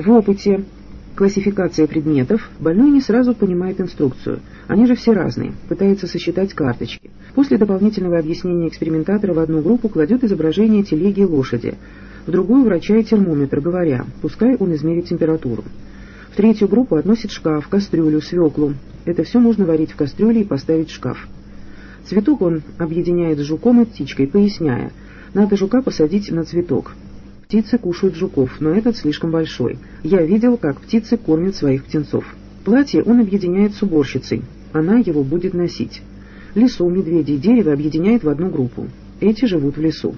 В опыте классификация предметов больной не сразу понимает инструкцию. Они же все разные, пытается сосчитать карточки. После дополнительного объяснения экспериментатора в одну группу кладет изображение телеги и лошади, в другую врача и термометр, говоря, пускай он измерит температуру. В третью группу относит шкаф, кастрюлю, свеклу. Это все можно варить в кастрюле и поставить в шкаф. Цветок он объединяет с жуком и птичкой, поясняя, надо жука посадить на цветок. Птицы кушают жуков, но этот слишком большой. Я видел, как птицы кормят своих птенцов. Платье он объединяет с уборщицей. Она его будет носить. Лесу, медведей, дерево объединяет в одну группу. Эти живут в лесу.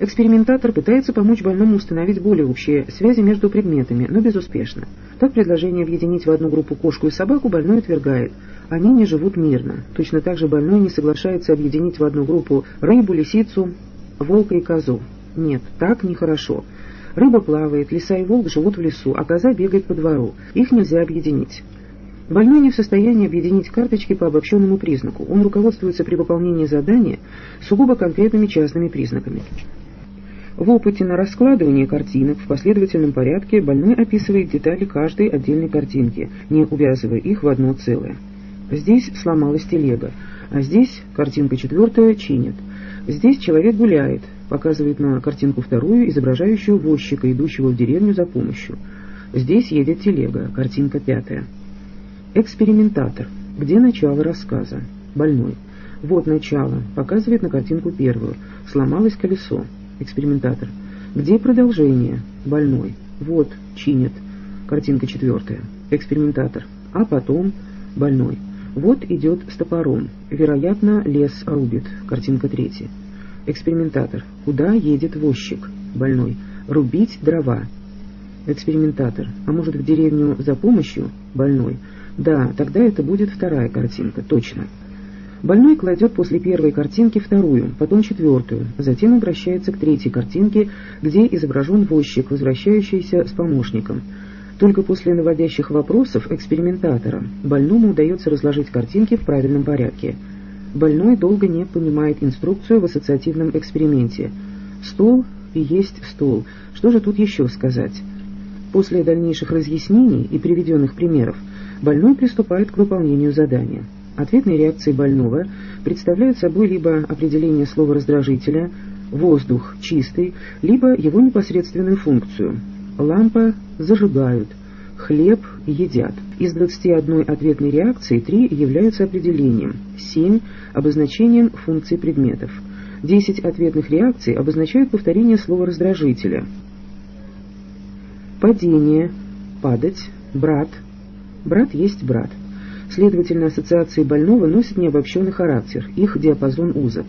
Экспериментатор пытается помочь больному установить более общие связи между предметами, но безуспешно. Так предложение объединить в одну группу кошку и собаку больной отвергает. Они не живут мирно. Точно так же больной не соглашается объединить в одну группу рыбу, лисицу, волка и козу. Нет, так нехорошо. Рыба плавает, лиса и волк живут в лесу, а коза бегает по двору. Их нельзя объединить. Больной не в состоянии объединить карточки по обобщенному признаку. Он руководствуется при выполнении задания сугубо конкретными частными признаками. В опыте на раскладывание картинок в последовательном порядке больной описывает детали каждой отдельной картинки, не увязывая их в одно целое. Здесь сломалась телега, а здесь картинка четвертая чинит. Здесь человек гуляет, показывает на картинку вторую, изображающую возчика, идущего в деревню за помощью. Здесь едет телега, картинка пятая. Экспериментатор. Где начало рассказа? Больной. Вот начало. Показывает на картинку первую. Сломалось колесо. Экспериментатор. Где продолжение? Больной. Вот, чинит. Картинка четвертая. Экспериментатор. А потом больной. Вот идет с топором. Вероятно, лес рубит. Картинка третья. Экспериментатор. Куда едет возчик? Больной. Рубить дрова. Экспериментатор. А может в деревню за помощью? Больной. Да, тогда это будет вторая картинка. Точно. Больной кладет после первой картинки вторую, потом четвертую, затем обращается к третьей картинке, где изображен возчик, возвращающийся с помощником. Только после наводящих вопросов экспериментатора больному удается разложить картинки в правильном порядке. Больной долго не понимает инструкцию в ассоциативном эксперименте. Стол и есть стол. Что же тут еще сказать? После дальнейших разъяснений и приведенных примеров больной приступает к выполнению задания. Ответные реакции больного представляют собой либо определение слова раздражителя «воздух чистый», либо его непосредственную функцию «лампа зажигают», «хлеб едят». Из 21 ответной реакции 3 являются определением, 7 – обозначением функций предметов. 10 ответных реакций обозначают повторение слова раздражителя. Падение, падать, брат, брат есть брат. Следовательно, ассоциации больного носят необобщенный характер, их диапазон узок.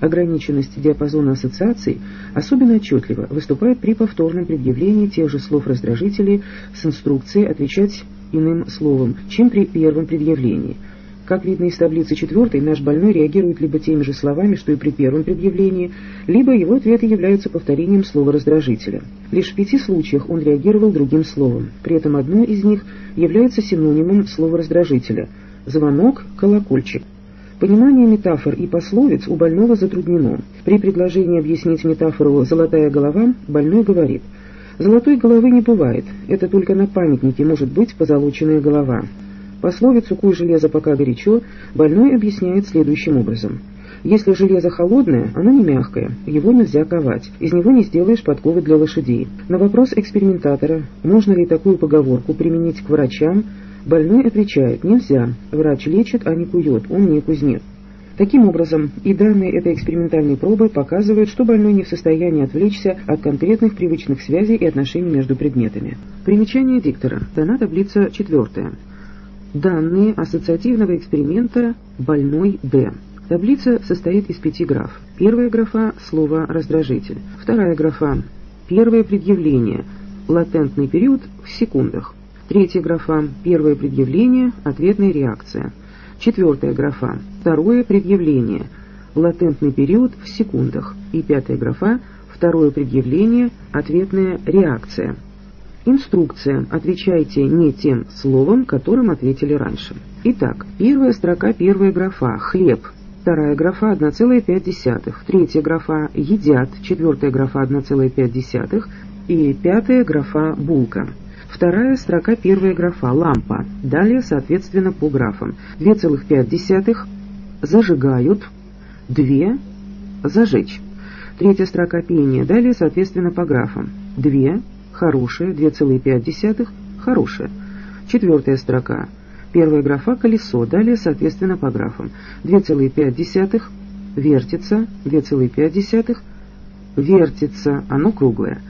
Ограниченность диапазона ассоциаций особенно отчетливо выступает при повторном предъявлении тех же слов-раздражителей с инструкцией отвечать иным словом, чем при первом предъявлении – как видно из таблицы четвертой, наш больной реагирует либо теми же словами, что и при первом предъявлении, либо его ответы являются повторением слова раздражителя. Лишь в пяти случаях он реагировал другим словом. При этом одно из них является синонимом слова раздражителя – звонок, колокольчик. Понимание метафор и пословиц у больного затруднено. При предложении объяснить метафору «золотая голова» больной говорит «Золотой головы не бывает, это только на памятнике может быть позолоченная голова». Пословицу «Куй железо пока горячо» больной объясняет следующим образом. Если железо холодное, оно не мягкое, его нельзя ковать, из него не сделаешь подковы для лошадей. На вопрос экспериментатора, можно ли такую поговорку применить к врачам, больной отвечает «нельзя, врач лечит, а не кует, он не кузнец». Таким образом, и данные этой экспериментальной пробы показывают, что больной не в состоянии отвлечься от конкретных привычных связей и отношений между предметами. Примечание диктора. Дана таблица четвертая. Данные ассоциативного эксперимента «Больной Д». Таблица состоит из пяти граф. Первая графа – слово «раздражитель». Вторая графа – первое предъявление, латентный период в секундах. Третья графа – первое предъявление, ответная реакция. Четвертая графа – второе предъявление, латентный период в секундах. И пятая графа – второе предъявление, ответная реакция. Инструкция. Отвечайте не тем словом, которым ответили раньше. Итак, первая строка, первая графа «хлеб», вторая графа 1,5, третья графа «едят», четвертая графа 1,5, И пятая графа «Булка». Вторая строка первая графа «Лампа». Далее, соответственно, по графам. 2,5 зажигают, 2 зажечь. Третья строка пения. Далее, соответственно, по графам. 2 хорошая, 2,5 хорошая. Четвертая строка. Первая графа «Колесо», далее, соответственно, по графам. 2,5 вертится, 2,5 вертится, оно круглое.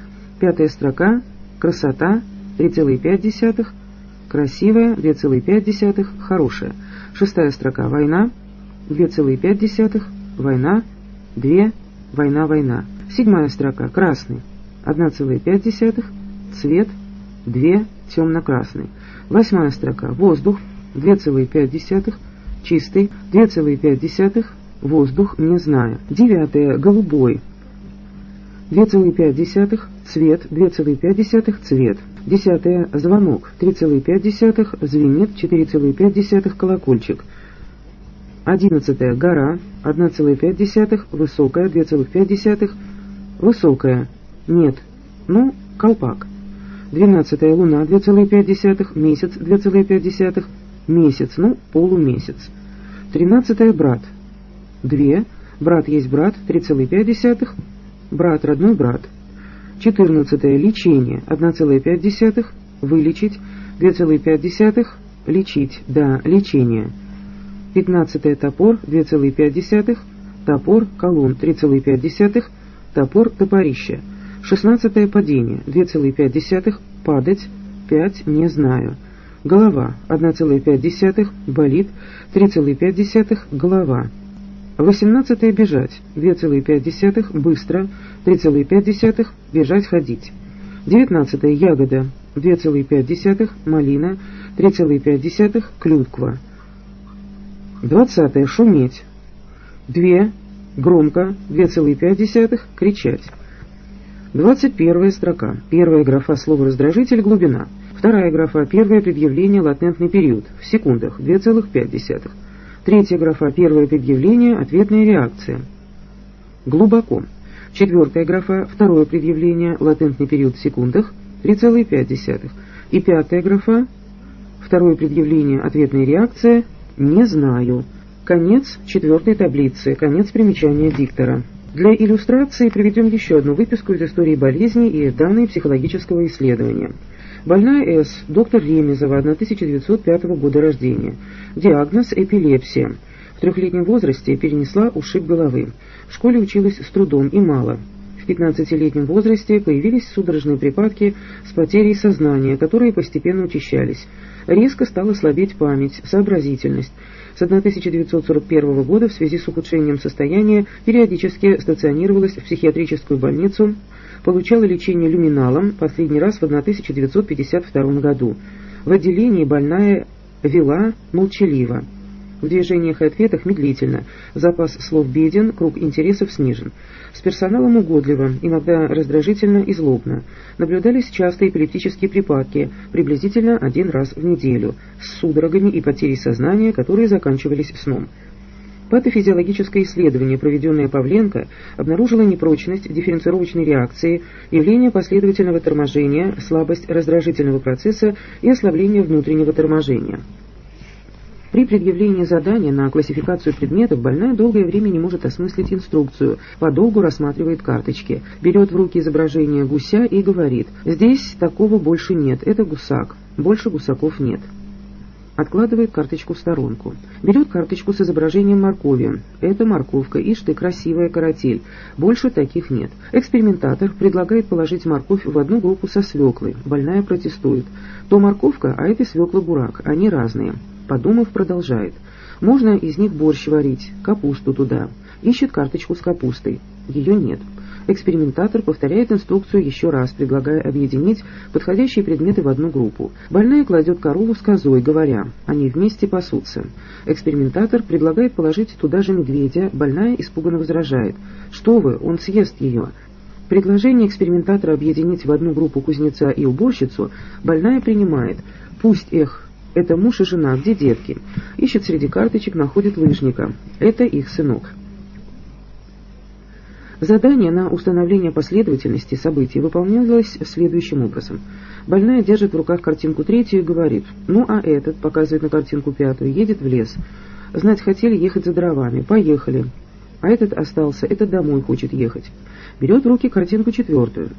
Пятая строка «Красота», 3,5, красивая, 2,5, хорошая. Шестая строка «Война», 2,5, война, 2, война, война. Седьмая строка «Красный», 1,5, цвет, 2, темно-красный. Восьмая строка «Воздух», 2,5, чистый, 2,5, воздух, не знаю. Девятая «Голубой», 2,5, цвет, 2,5, цвет. Десятое, звонок, 3,5, звенит, 4,5, колокольчик. Одиннадцатое, гора, 1,5, высокая, 2,5, высокая, нет, ну, колпак. Двенадцатая, луна, 2,5, месяц, 2,5, месяц, ну, полумесяц. Тринадцатое, брат, две, брат есть брат, 3,5, брат, родной брат. 14. Лечение 1,5, вылечить 2,5, лечить, да, лечение. 15. Топор 2,5, топор, колонн 3,5, топор, топорище. 16. Падение 2,5, падать, 5, не знаю. Голова 1,5, болит, 3,5, голова. 18 бежать, 2,5 быстро, 3,5 бежать ходить. 19 ягода, 2,5 малина, 3,5 клюква. 20 шуметь, 2 громко, 2,5 кричать. 21 строка. Первая графа слова раздражитель глубина. Вторая графа первое предъявление латентный период в секундах 2,5. Третья графа – первое предъявление, ответная реакция. Глубоко. Четвертая графа – второе предъявление, латентный период в секундах, 3,5. И пятая графа – второе предъявление, ответная реакция, не знаю. Конец четвертой таблицы, конец примечания диктора. Для иллюстрации приведем еще одну выписку из истории болезни и данные психологического исследования. Больная С, доктор Ремезова, 1905 года рождения. Диагноз – эпилепсия. В трехлетнем возрасте перенесла ушиб головы. В школе училась с трудом и мало. В 15-летнем возрасте появились судорожные припадки с потерей сознания, которые постепенно учащались. Резко стала слабеть память, сообразительность. С 1941 года в связи с ухудшением состояния периодически стационировалась в психиатрическую больницу получала лечение люминалом последний раз в 1952 году. В отделении больная вела молчаливо. В движениях и ответах медлительно, запас слов беден, круг интересов снижен. С персоналом угодливо, иногда раздражительно и злобно. Наблюдались частые эпилептические припадки, приблизительно один раз в неделю, с судорогами и потерей сознания, которые заканчивались сном. Патофизиологическое исследование, проведенное Павленко, обнаружило непрочность дифференцировочной реакции, явление последовательного торможения, слабость раздражительного процесса и ослабление внутреннего торможения. При предъявлении задания на классификацию предметов больная долгое время не может осмыслить инструкцию, подолгу рассматривает карточки, берет в руки изображение гуся и говорит «Здесь такого больше нет, это гусак, больше гусаков нет» откладывает карточку в сторонку. Берет карточку с изображением моркови. Это морковка, ишь ты, красивая каратель. Больше таких нет. Экспериментатор предлагает положить морковь в одну группу со свеклой. Больная протестует. То морковка, а это свекла бурак. Они разные. Подумав, продолжает. Можно из них борщ варить, капусту туда. Ищет карточку с капустой. Ее нет. Экспериментатор повторяет инструкцию еще раз, предлагая объединить подходящие предметы в одну группу. Больная кладет корову с козой, говоря, они вместе пасутся. Экспериментатор предлагает положить туда же медведя, больная испуганно возражает. «Что вы, он съест ее». Предложение экспериментатора объединить в одну группу кузнеца и уборщицу больная принимает. Пусть их это муж и жена, где детки? Ищет среди карточек, находит лыжника. Это их сынок. Задание на установление последовательности событий выполнялось следующим образом. Больная держит в руках картинку третью и говорит, ну а этот, показывает на картинку пятую, едет в лес. Знать хотели ехать за дровами, поехали. А этот остался, этот домой хочет ехать. Берет в руки картинку четвертую.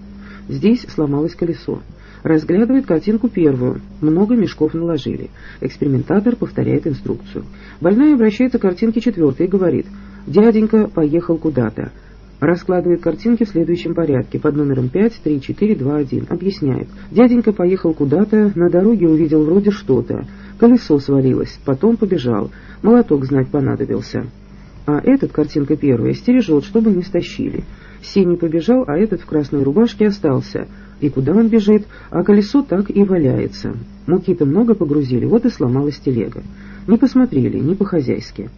Здесь сломалось колесо. Разглядывает картинку первую. Много мешков наложили. Экспериментатор повторяет инструкцию. Больная обращается к картинке четвертой и говорит «Дяденька поехал куда-то». Раскладывает картинки в следующем порядке, под номером 5, 3, 4, 2, 1. Объясняет. Дяденька поехал куда-то, на дороге увидел вроде что-то. Колесо свалилось, потом побежал. Молоток знать понадобился. А этот, картинка первая, стережет, чтобы не стащили. Синий побежал, а этот в красной рубашке остался. И куда он бежит, а колесо так и валяется. Муки-то много погрузили, вот и сломалась телега. Не посмотрели, не по-хозяйски.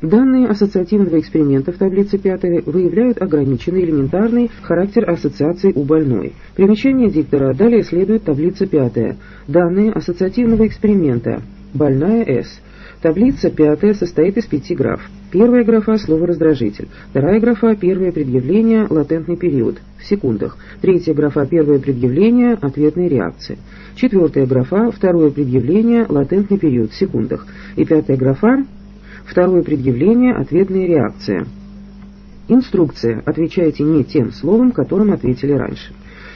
Данные ассоциативного эксперимента в таблице 5 выявляют ограниченный элементарный характер ассоциаций у больной. Примечание диктора. Далее следует таблица 5. Данные ассоциативного эксперимента. Больная С. Таблица 5 состоит из пяти граф. Первая графа – слово «раздражитель». Вторая графа – первое предъявление, латентный период, в секундах. Третья графа – первое предъявление, ответная реакция. Четвертая графа – второе предъявление, латентный период, в секундах. И пятая графа Второе предъявление – ответная реакция. Инструкция. Отвечайте не тем словом, которым ответили раньше.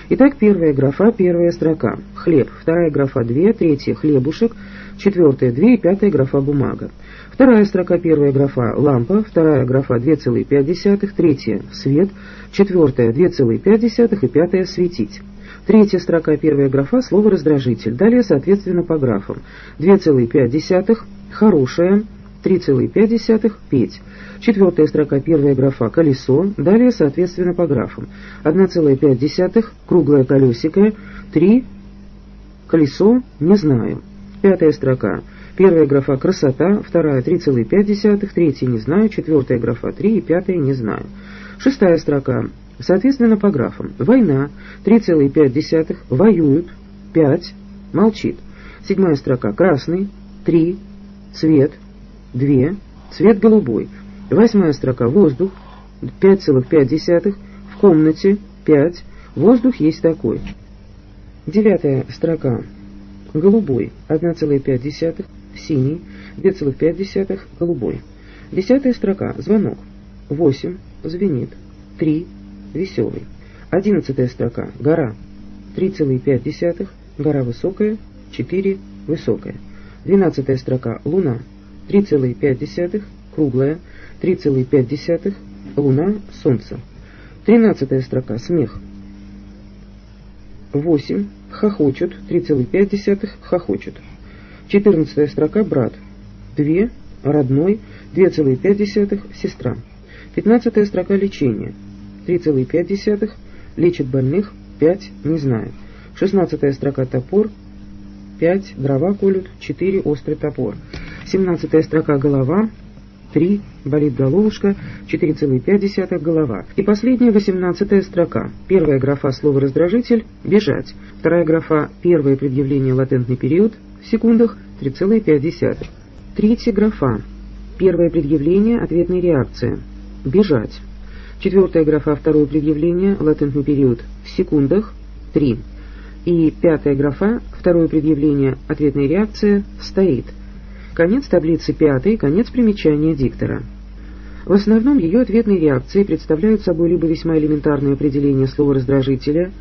Итак, первая графа, первая строка. Хлеб. Вторая графа – две, третья – хлебушек, четвертая – две и пятая графа – бумага. Вторая строка, первая графа – лампа, вторая графа – 2,5, третья – свет, четвертая – 2,5 и пятая – светить. Третья строка, первая графа – слово раздражитель. Далее, соответственно, по графам. 2,5 – хорошая, 3,5 – петь. Четвертая строка, первая графа – колесо, далее, соответственно, по графам. 1,5 – круглое колесико, 3 – колесо, не знаю. Пятая строка, первая графа – красота, вторая – 3,5, третья – не знаю, четвертая графа – 3 и пятая – не знаю. Шестая строка, соответственно, по графам. Война, 3,5, воюют, 5, молчит. Седьмая строка, красный, 3, цвет, Две. Цвет голубой. Восьмая строка. Воздух. 5,5. В комнате. 5. Воздух есть такой. Девятая строка. Голубой. 1,5. Синий. 2,5. Голубой. Десятая строка. Звонок. 8. Звенит. 3. Веселый. Одиннадцатая строка. Гора. 3,5. Гора высокая. 4. Высокая. Двенадцатая строка. Луна. 3,5, круглая, 3,5, луна, солнце. Тринадцатая строка, смех. 8, хохочут, 3,5, хохочут. Четырнадцатая строка, брат. 2, родной, 2,5, сестра. Пятнадцатая строка, лечение. 3,5, лечит больных, 5, не знаю. Шестнадцатая строка, топор, 5, дрова колют, 4, острый топор. 17 строка голова, 3 болит головушка, 4,5 голова. И последняя 18 строка. Первая графа слово раздражитель бежать. Вторая графа первое предъявление латентный период в секундах 3,5. Третья графа первое предъявление ответная реакция бежать. Четвертая графа второе предъявление латентный период в секундах 3. И пятая графа второе предъявление ответная реакция стоит. Конец таблицы пятой, конец примечания диктора. В основном ее ответные реакции представляют собой либо весьма элементарное определение слова раздражителя,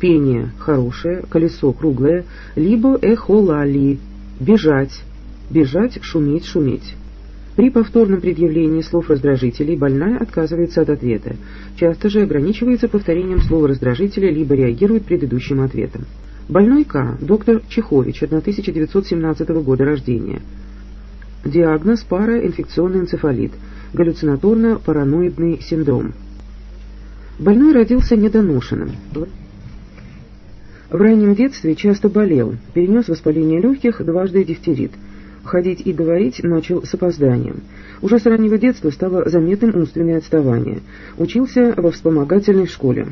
пение хорошее, колесо круглое, либо эхолали, бежать, бежать, шуметь, шуметь. При повторном предъявлении слов раздражителей больная отказывается от ответа, часто же ограничивается повторением слова раздражителя, либо реагирует предыдущим ответом. Больной К. Доктор Чехович, 1917 года рождения. Диагноз – параинфекционный энцефалит, галлюцинаторно-параноидный синдром. Больной родился недоношенным. В раннем детстве часто болел, перенес воспаление легких, дважды дифтерит. Ходить и говорить начал с опозданием. Уже с раннего детства стало заметным умственное отставание. Учился во вспомогательной школе.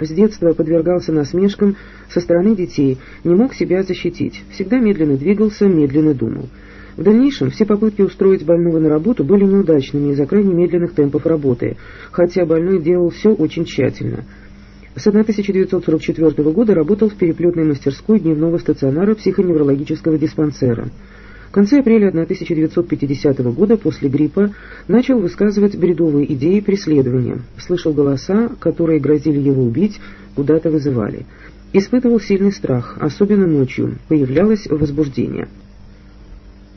С детства подвергался насмешкам со стороны детей, не мог себя защитить, всегда медленно двигался, медленно думал. В дальнейшем все попытки устроить больного на работу были неудачными из-за крайне медленных темпов работы, хотя больной делал все очень тщательно. С 1944 года работал в переплетной мастерской дневного стационара психоневрологического диспансера. В конце апреля 1950 года после гриппа начал высказывать бредовые идеи преследования, слышал голоса, которые грозили его убить, куда-то вызывали. Испытывал сильный страх, особенно ночью, появлялось возбуждение.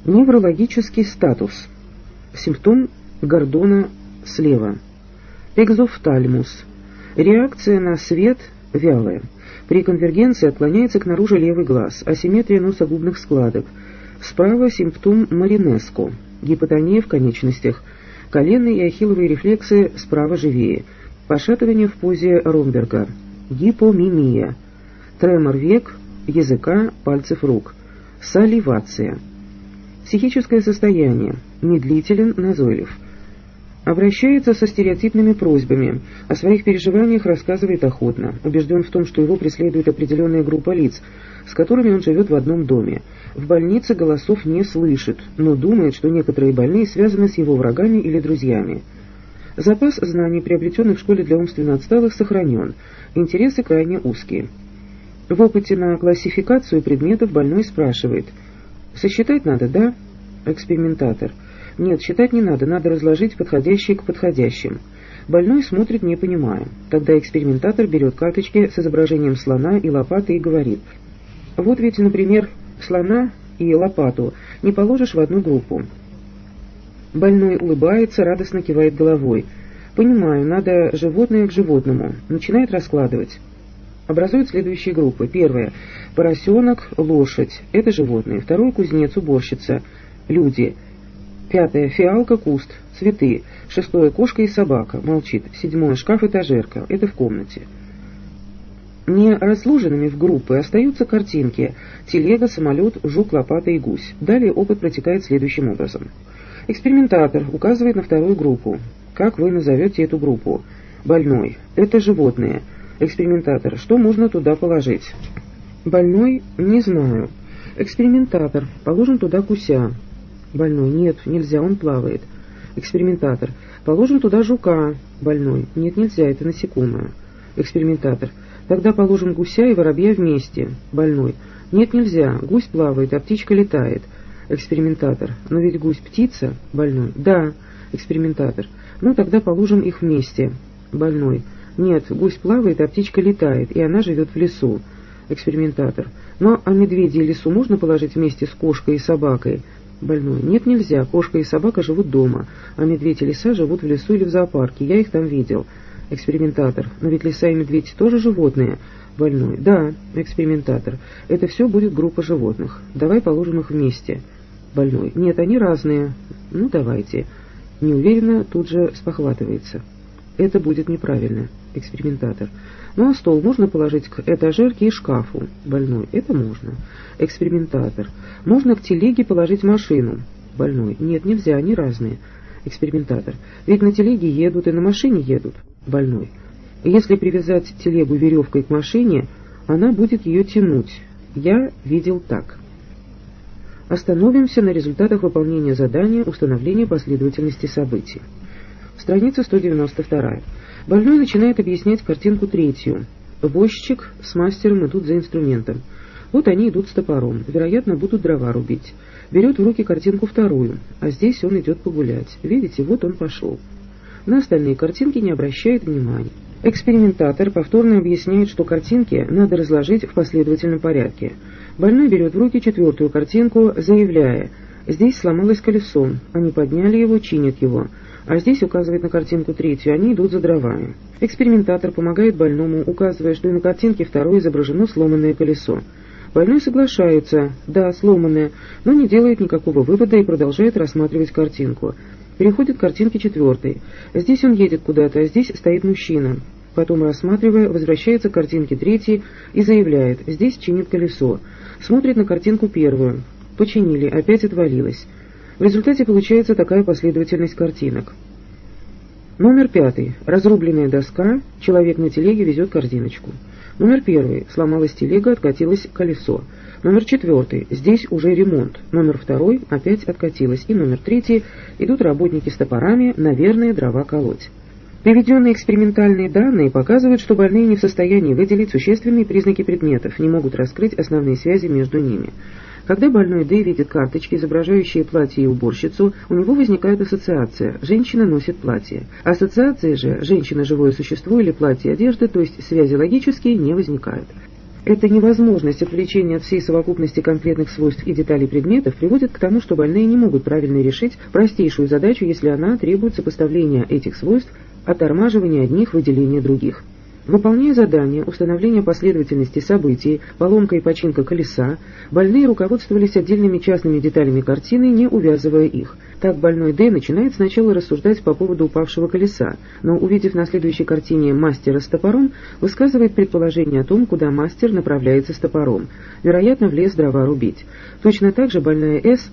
Неврологический статус. Симптом Гордона слева. Экзофтальмус. Реакция на свет вялая. При конвергенции отклоняется к наружу левый глаз, асимметрия носогубных складок. Справа симптом Маринеско. Гипотония в конечностях. Коленные и ахилловые рефлексы справа живее. Пошатывание в позе Ромберга. Гипомимия. Тремор век, языка, пальцев рук. Саливация. Психическое состояние. Медлителен, назойлив. Обращается со стереотипными просьбами. О своих переживаниях рассказывает охотно. Убежден в том, что его преследует определенная группа лиц, с которыми он живет в одном доме. В больнице голосов не слышит, но думает, что некоторые больные связаны с его врагами или друзьями. Запас знаний, приобретенных в школе для умственно отсталых, сохранен. Интересы крайне узкие. В опыте на классификацию предметов больной спрашивает – Сосчитать надо, да? Экспериментатор. Нет, считать не надо, надо разложить подходящие к подходящим. Больной смотрит, не понимая. Тогда экспериментатор берет карточки с изображением слона и лопаты и говорит. Вот ведь, например, слона и лопату не положишь в одну группу. Больной улыбается, радостно кивает головой. Понимаю, надо животное к животному. Начинает раскладывать образуют следующие группы. Первая – поросенок, лошадь – это животные. Второй – кузнец, уборщица – люди. Пятое – фиалка, куст, цветы. Шестое – кошка и собака, молчит. Седьмое – шкаф, этажерка – это в комнате. Не разложенными в группы остаются картинки – телега, самолет, жук, лопата и гусь. Далее опыт протекает следующим образом. Экспериментатор указывает на вторую группу. Как вы назовете эту группу? Больной. Это животные. Экспериментатор. Что можно туда положить? Больной? Не знаю. Экспериментатор. Положим туда гуся. Больной. Нет, нельзя, он плавает. Экспериментатор. Положим туда жука. Больной. Нет, нельзя, это насекомое. Экспериментатор. Тогда положим гуся и воробья вместе. Больной. Нет, нельзя, гусь плавает, а птичка летает. Экспериментатор. Но ведь гусь птица. Больной. Да. Экспериментатор. Ну, тогда положим их вместе. Больной. Нет, гусь плавает, а птичка летает, и она живет в лесу. Экспериментатор. Но а медведи и лесу можно положить вместе с кошкой и собакой? Больной. Нет, нельзя. Кошка и собака живут дома, а медведь и лиса живут в лесу или в зоопарке. Я их там видел. Экспериментатор. Но ведь лиса и медведь тоже животные. Больной. Да, экспериментатор. Это все будет группа животных. Давай положим их вместе. Больной. Нет, они разные. Ну, давайте. Неуверенно тут же спохватывается. Это будет неправильно экспериментатор. Ну а стол можно положить к этажерке и шкафу. Больной. Это можно. Экспериментатор. Можно к телеге положить машину. Больной. Нет, нельзя, они разные. Экспериментатор. Ведь на телеге едут и на машине едут. Больной. Если привязать телегу веревкой к машине, она будет ее тянуть. Я видел так. Остановимся на результатах выполнения задания установления последовательности событий. Страница 192. Больной начинает объяснять картинку третью. Возчик с мастером идут за инструментом. Вот они идут с топором, вероятно, будут дрова рубить. Берет в руки картинку вторую, а здесь он идет погулять. Видите, вот он пошел. На остальные картинки не обращает внимания. Экспериментатор повторно объясняет, что картинки надо разложить в последовательном порядке. Больной берет в руки четвертую картинку, заявляя, здесь сломалось колесо, они подняли его, чинят его а здесь указывает на картинку третью, они идут за дровами. Экспериментатор помогает больному, указывая, что и на картинке второй изображено сломанное колесо. Больной соглашается, да, сломанное, но не делает никакого вывода и продолжает рассматривать картинку. Переходит к картинке четвертой. Здесь он едет куда-то, а здесь стоит мужчина. Потом, рассматривая, возвращается к картинке третьей и заявляет, здесь чинит колесо. Смотрит на картинку первую. Починили, опять отвалилось. В результате получается такая последовательность картинок. Номер пятый. Разрубленная доска. Человек на телеге везет корзиночку. Номер первый. Сломалась телега, откатилось колесо. Номер четвертый. Здесь уже ремонт. Номер второй. Опять откатилось. И номер третий. Идут работники с топорами, наверное, дрова колоть. Приведенные экспериментальные данные показывают, что больные не в состоянии выделить существенные признаки предметов, не могут раскрыть основные связи между ними. Когда больной Д видит карточки, изображающие платье и уборщицу, у него возникает ассоциация «женщина носит платье». Ассоциация же «женщина – живое существо» или «платье одежды», то есть связи логические, не возникают. Эта невозможность отвлечения от всей совокупности конкретных свойств и деталей предметов приводит к тому, что больные не могут правильно решить простейшую задачу, если она требует сопоставления этих свойств, оттормаживания одних, выделения других. Выполняя задание установления последовательности событий, поломка и починка колеса, больные руководствовались отдельными частными деталями картины, не увязывая их. Так больной Д начинает сначала рассуждать по поводу упавшего колеса, но, увидев на следующей картине мастера с топором, высказывает предположение о том, куда мастер направляется с топором, вероятно, в лес дрова рубить. Точно так же больная С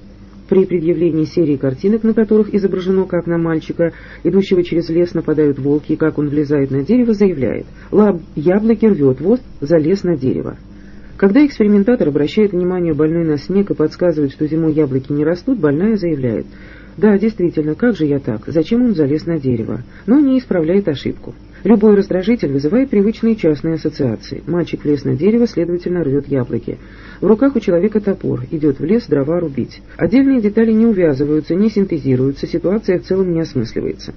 при предъявлении серии картинок, на которых изображено, как на мальчика, идущего через лес нападают волки, и как он влезает на дерево, заявляет «Лаб, яблоки рвет, вот залез на дерево». Когда экспериментатор обращает внимание больной на снег и подсказывает, что зимой яблоки не растут, больная заявляет «Да, действительно, как же я так? Зачем он залез на дерево?» но не исправляет ошибку. Любой раздражитель вызывает привычные частные ассоциации. Мальчик влез на дерево, следовательно, рвет яблоки. В руках у человека топор, идет в лес дрова рубить. Отдельные детали не увязываются, не синтезируются, ситуация в целом не осмысливается.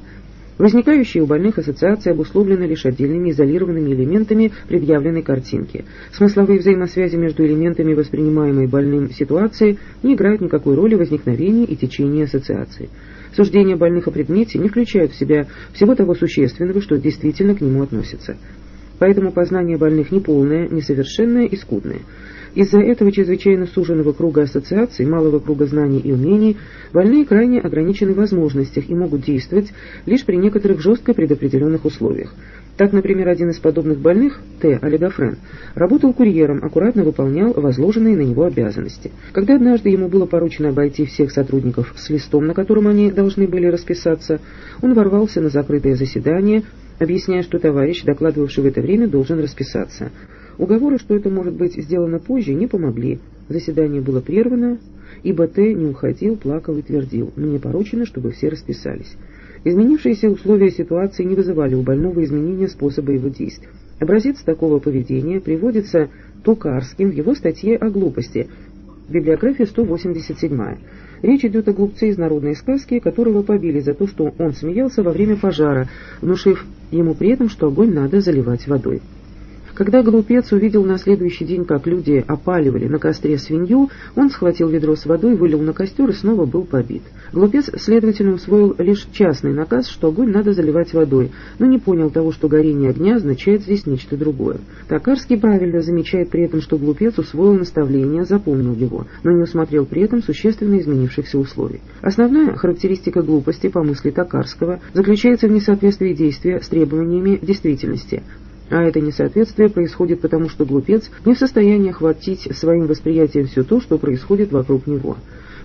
Возникающие у больных ассоциации обусловлены лишь отдельными изолированными элементами предъявленной картинки. Смысловые взаимосвязи между элементами воспринимаемой больным ситуации не играют никакой роли в возникновении и течении ассоциации. Суждения больных о предмете не включают в себя всего того существенного, что действительно к нему относится. Поэтому познание больных неполное, несовершенное и скудное. Из-за этого чрезвычайно суженного круга ассоциаций, малого круга знаний и умений, больные крайне ограничены в возможностях и могут действовать лишь при некоторых жестко предопределенных условиях. Так, например, один из подобных больных, Т. Олигофрен, работал курьером, аккуратно выполнял возложенные на него обязанности. Когда однажды ему было поручено обойти всех сотрудников с листом, на котором они должны были расписаться, он ворвался на закрытое заседание, объясняя, что товарищ, докладывавший в это время, должен расписаться. Уговоры, что это может быть сделано позже, не помогли. Заседание было прервано, ибо Т. не уходил, плакал и твердил «мне поручено, чтобы все расписались». Изменившиеся условия ситуации не вызывали у больного изменения способа его действий. Образец такого поведения приводится Токарским в его статье о глупости, библиография 187. Речь идет о глупце из народной сказки, которого побили за то, что он смеялся во время пожара, внушив ему при этом, что огонь надо заливать водой. Когда глупец увидел на следующий день, как люди опаливали на костре свинью, он схватил ведро с водой, вылил на костер и снова был побит. Глупец, следовательно, усвоил лишь частный наказ, что огонь надо заливать водой, но не понял того, что горение огня означает здесь нечто другое. Токарский правильно замечает при этом, что глупец усвоил наставление, запомнил его, но не усмотрел при этом существенно изменившихся условий. Основная характеристика глупости, по мысли Токарского, заключается в несоответствии действия с требованиями действительности. А это несоответствие происходит потому, что глупец не в состоянии охватить своим восприятием все то, что происходит вокруг него.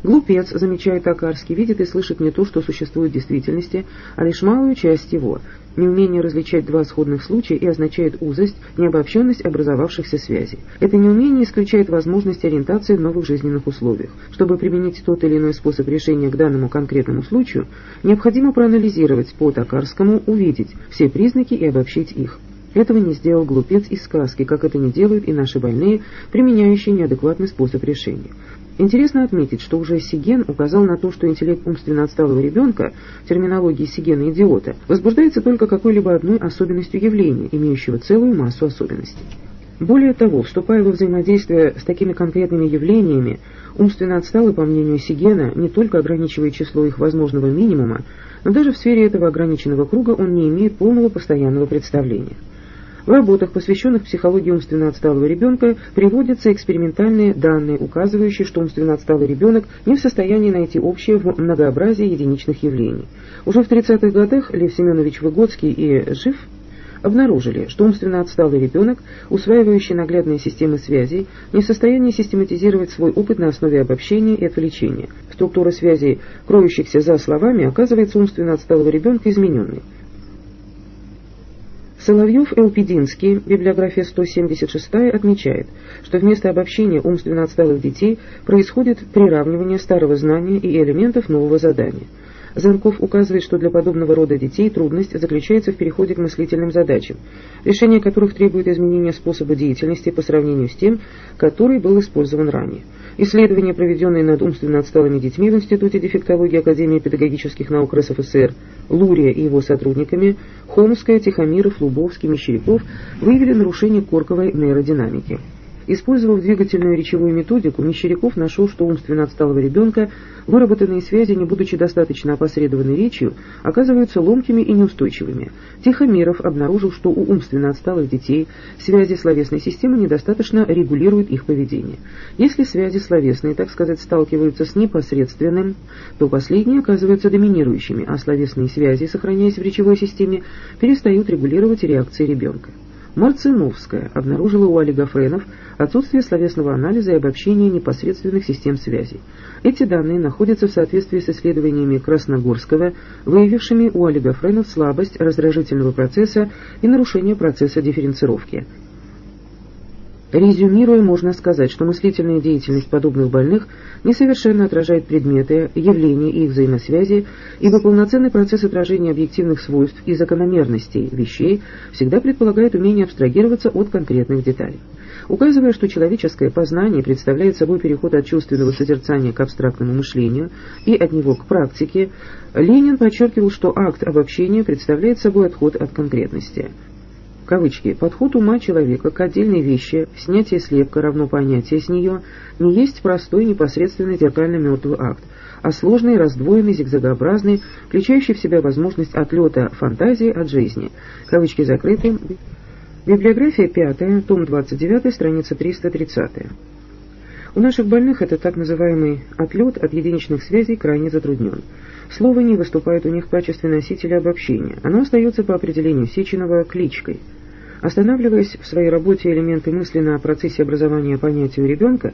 Глупец, замечает Токарский, видит и слышит не то, что существует в действительности, а лишь малую часть его. Неумение различать два сходных случая и означает узость, необобщенность образовавшихся связей. Это неумение исключает возможность ориентации в новых жизненных условиях. Чтобы применить тот или иной способ решения к данному конкретному случаю, необходимо проанализировать по Токарскому, увидеть все признаки и обобщить их. Этого не сделал глупец из сказки, как это не делают и наши больные, применяющие неадекватный способ решения. Интересно отметить, что уже Сиген указал на то, что интеллект умственно отсталого ребенка, терминологии Сигена-идиота, возбуждается только какой-либо одной особенностью явления, имеющего целую массу особенностей. Более того, вступая во взаимодействие с такими конкретными явлениями, умственно отсталый, по мнению Сигена, не только ограничивает число их возможного минимума, но даже в сфере этого ограниченного круга он не имеет полного постоянного представления. В работах, посвященных психологии умственно отсталого ребенка, приводятся экспериментальные данные, указывающие, что умственно отсталый ребенок не в состоянии найти общее в многообразии единичных явлений. Уже в 30-х годах Лев Семенович Выгодский и Жив обнаружили, что умственно отсталый ребенок, усваивающий наглядные системы связей, не в состоянии систематизировать свой опыт на основе обобщения и отвлечения. Структура связей, кроющихся за словами, оказывается умственно отсталого ребенка измененной. Соловьев-Элпидинский, библиография 176, отмечает, что вместо обобщения умственно отсталых детей происходит приравнивание старого знания и элементов нового задания – Занков указывает, что для подобного рода детей трудность заключается в переходе к мыслительным задачам, решение которых требует изменения способа деятельности по сравнению с тем, который был использован ранее. Исследования, проведенные над умственно отсталыми детьми в Институте дефектологии Академии педагогических наук РСФСР Лурия и его сотрудниками, Холмская, Тихомиров, Лубовский, Мещеряков, выявили нарушение корковой нейродинамики. Использовав двигательную речевую методику, Мещеряков нашел, что умственно отсталого ребенка выработанные связи, не будучи достаточно опосредованной речью, оказываются ломкими и неустойчивыми. Тихомиров обнаружил, что у умственно отсталых детей связи словесной системы недостаточно регулируют их поведение. Если связи словесные, так сказать, сталкиваются с непосредственным, то последние оказываются доминирующими, а словесные связи, сохраняясь в речевой системе, перестают регулировать реакции ребенка. Марциновская обнаружила у олигофренов отсутствие словесного анализа и обобщения непосредственных систем связей. Эти данные находятся в соответствии с исследованиями Красногорского, выявившими у олигофренов слабость раздражительного процесса и нарушение процесса дифференцировки. Резюмируя, можно сказать, что мыслительная деятельность подобных больных несовершенно отражает предметы, явления и их взаимосвязи, ибо полноценный процесс отражения объективных свойств и закономерностей вещей всегда предполагает умение абстрагироваться от конкретных деталей. Указывая, что человеческое познание представляет собой переход от чувственного созерцания к абстрактному мышлению и от него к практике, Ленин подчеркивал, что акт обобщения представляет собой отход от конкретности кавычки, подход ума человека к отдельной вещи, снятие слепка равно понятие с нее, не есть простой непосредственный зеркально-мертвый акт, а сложный, раздвоенный, зигзагообразный, включающий в себя возможность отлета фантазии от жизни. Кавычки закрыты. Библиография 5, том 29, страница 330. У наших больных этот так называемый отлет от единичных связей крайне затруднен. Слово не выступает у них в качестве носителя обобщения. Оно остается по определению Сеченова кличкой – Останавливаясь в своей работе элементы мысли на процессе образования понятия у ребенка,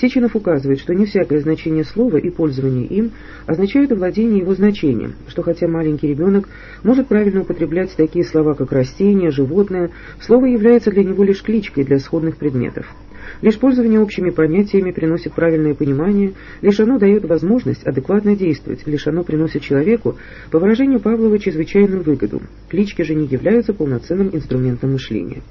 Сеченов указывает, что не всякое значение слова и пользование им означают владение его значением, что хотя маленький ребенок может правильно употреблять такие слова, как растение, животное, слово является для него лишь кличкой для сходных предметов. Лишь пользование общими понятиями приносит правильное понимание, лишь оно дает возможность адекватно действовать, лишь оно приносит человеку, по выражению Павлова, чрезвычайную выгоду. Клички же не являются полноценным инструментом мышления.